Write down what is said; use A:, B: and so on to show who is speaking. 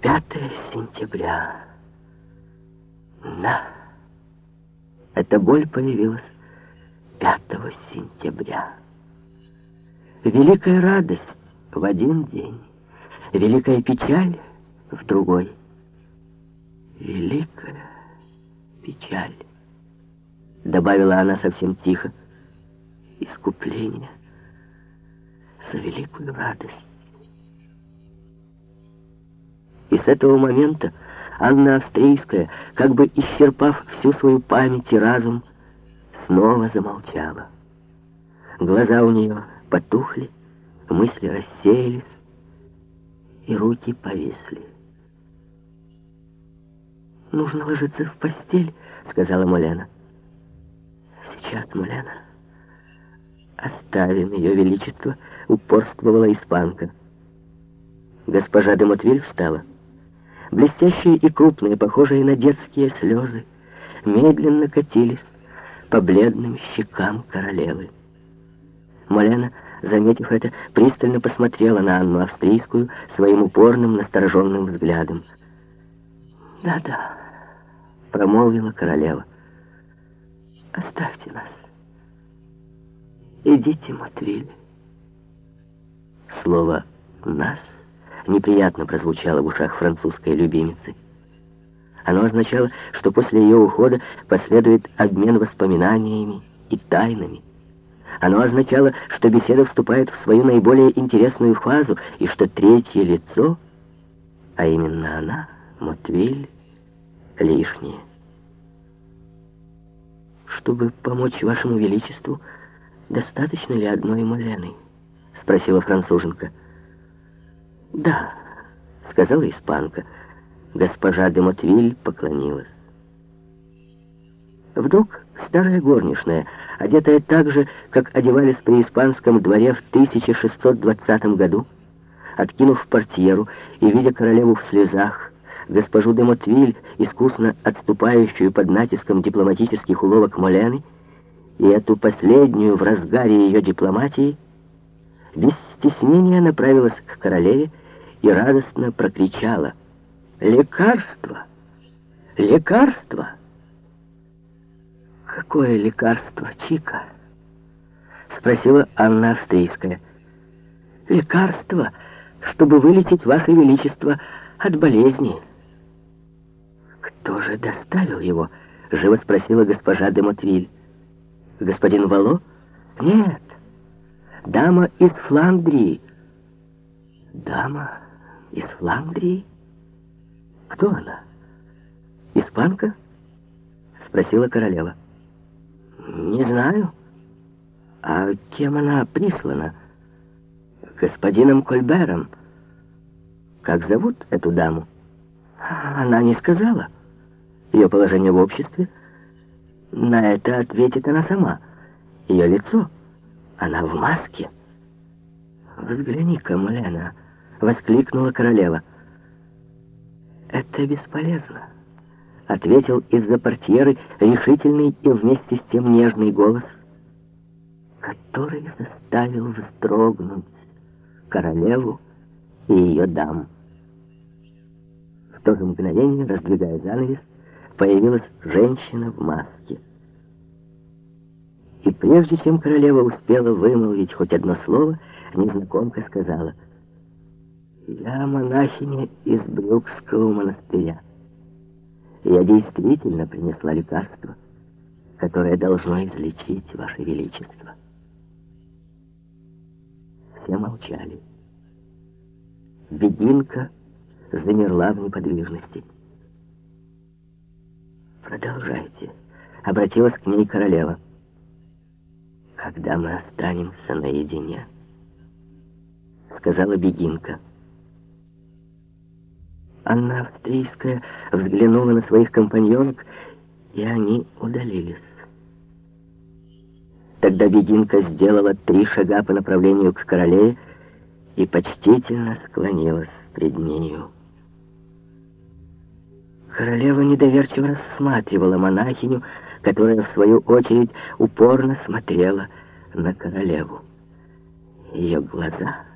A: 5 сентября. Да, эта боль появилась 5 сентября. Великая радость в один день, великая печаль в другой. Великая печаль, добавила она совсем тихо, искупление за великую радость. И с этого момента Анна Австрийская, как бы исчерпав всю свою память и разум, снова замолчала. Глаза у нее потухли, мысли рассеялись, и руки повисли. «Нужно ложиться в постель», — сказала Молена. «Сейчас, Молена». «Оставим ее величество», — упорствовала испанка. Госпожа де Мотвиль встала. Блестящие и крупные, похожие на детские слезы, медленно катились по бледным щекам королевы. Молена, заметив это, пристально посмотрела на Анну Австрийскую своим упорным, настороженным взглядом. «Да-да», — промолвила королева, — «оставьте нас. Идите, Матвиль». Слово «нас» неприятно прозвучало в ушах французской любимицы. Оно означало, что после ее ухода последует обмен воспоминаниями и тайнами. Оно означало, что беседа вступает в свою наиболее интересную фазу, и что третье лицо, а именно она, Мотвиль, лишнее. «Чтобы помочь вашему величеству, достаточно ли одной Молены?» — спросила француженка. «Да», — сказала испанка. Госпожа де Мотвиль поклонилась. Вдруг старая горничная, одетая так же, как одевались при испанском дворе в 1620 году, откинув портьеру и видя королеву в слезах, госпожу де Мотвиль, искусно отступающую под натиском дипломатических уловок Молены, и эту последнюю в разгаре ее дипломатии, без стеснения направилась к королеве и радостно прокричала «Лекарство! Лекарство!» «Какое лекарство, Чика?» — спросила Анна Австрийская. «Лекарство, чтобы вылечить Ваше Величество от болезни». «Кто же доставил его?» — живо спросила госпожа де Мотвиль. «Господин Вало?» «Нет, дама из Фландрии». «Дама из Фландрии? Кто она? Испанка?» — спросила королева. «Не знаю. А кем она прислана?» «Господином Кольбером. Как зовут эту даму?» «Она не сказала. Ее положение в обществе...» На это ответит она сама. Ее лицо. Она в маске. «Взгляни-ка, Мулена!» — воскликнула королева. «Это бесполезно», — ответил из-за портьеры решительный и вместе с тем нежный голос, который заставил вздрогнуть королеву и ее дам. В то же мгновение, раздвигая занавес, появилась женщина в маске. И прежде чем королева успела вымолвить хоть одно слово, незнакомка сказала, «Я монахиня из Брюкского монастыря. Я действительно принесла лекарство, которое должно излечить Ваше Величество». Все молчали. Бединка замерла в неподвижности. «Продолжайте», — обратилась к ней королева. «Когда мы останемся наедине», — сказала Бегинка. Анна Австрийская взглянула на своих компаньонок, и они удалились. Тогда Бегинка сделала три шага по направлению к королеве и почтительно склонилась пред нею. Королева недоверчиво рассматривала монахиню, которая, в свою очередь, упорно смотрела на королеву. Ее глаза